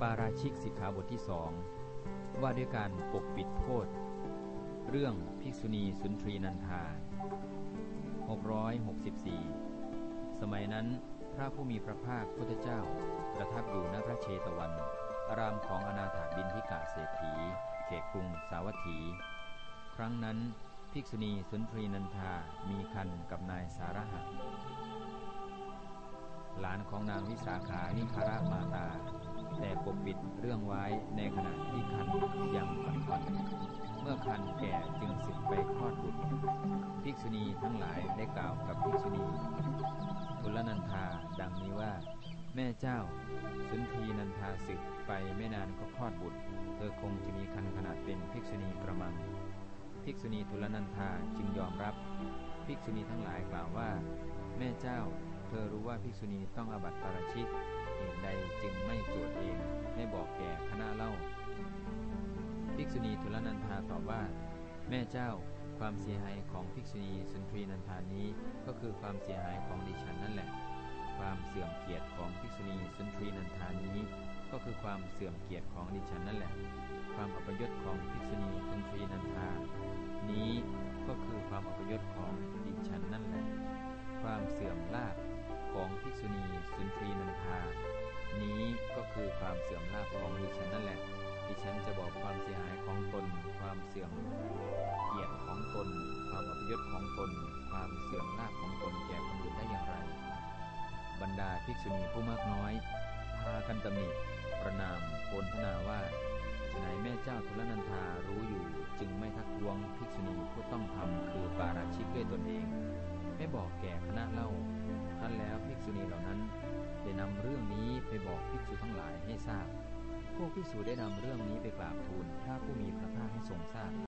ปาราชิกสิกขาบทที่สองว่าด้วยการปกปิดโทษ เรื่องภิกษุณีสุนทรีนันทา 664 สมัยนั้นพระผู้มีพระภาคพุทธเจ้า ประทับอยู่ณพระเชตวัน อารามของอนาถาบินทิกาเศรษฐี เขตกรุงสาวัตถี ครั้งนั้นภิกษุณีสุนทรีนันทามีคันกับนายสารหะหลานของนางวิสาขานิคารามาตา แต่ปกปิดเรื่องไว้ในขณะที่คันยังผ่อนๆเมื่อคันแก่จึงสึกไปคลอดบุตรภิกษุณีทั้งหลายได้กล่าวกับภิกษุณีทุลนันทาดังนี้ว่า แม่เจ้า สุนทรีนันทาศึกไปไม่นานก็คลอดบุตร เธอคงจะมีคันขนาดเป็นภิกษุณีกระมัง ภิกษุณีทุลนันทาจึงยอมรับ ภิกษุณีทั้งหลายกล่าวว่า แม่เจ้า เธอรู้ว่าภิกษุณีต้องอาบัติปาราชิก จึงไม่โจทย์เองไม่บอกแก่คณะเล่า ภิกษุณีทุลนันทาตอบว่า แม่เจ้าความเสียหายของภิกษุณีสุนทรีนันทานี้ก็คือความเสียหายของดิฉันนั่นแหละ ความเสื่อมเกียรติของภิกษุณีสุนทรีนันทานี้ ก็คือความเสื่อมเกียรติของดิฉันนั่นแหละ ความอัปยศของภิกษุณีสุนทรีนันทานี้ก็คือความอัปยศของ ความเสื่อมลาภของดิฉันนั่นแหละ ดิฉันจะบอกความเสียหายของตน ความเสื่อมเกียรติของตน ความอัปยศของตน ความเสื่อมลาภของตนแก่คนอื่นได้อย่างไร บรรดาภิกษุณีผู้มากน้อย พากันตำหนิประนามโพลธนาว่าฉนัยแม่เจ้าทุลนันทารู้อยู่ จึงไม่ทักท้วงภิกษุณีผู้ต้องทำคือปาราชิกด้วยตนเอง ไม่บอกแก่คณะเล่าครั้นแล้วภิกษุณีเหล่านั้น นำเรื่องนี้ไปบอกภิกษุทั้งหลายให้ทราบ พวกภิกษุได้นำเรื่องนี้ไปกราบทูลพระผู้มีพระภาคให้ทรงทราบ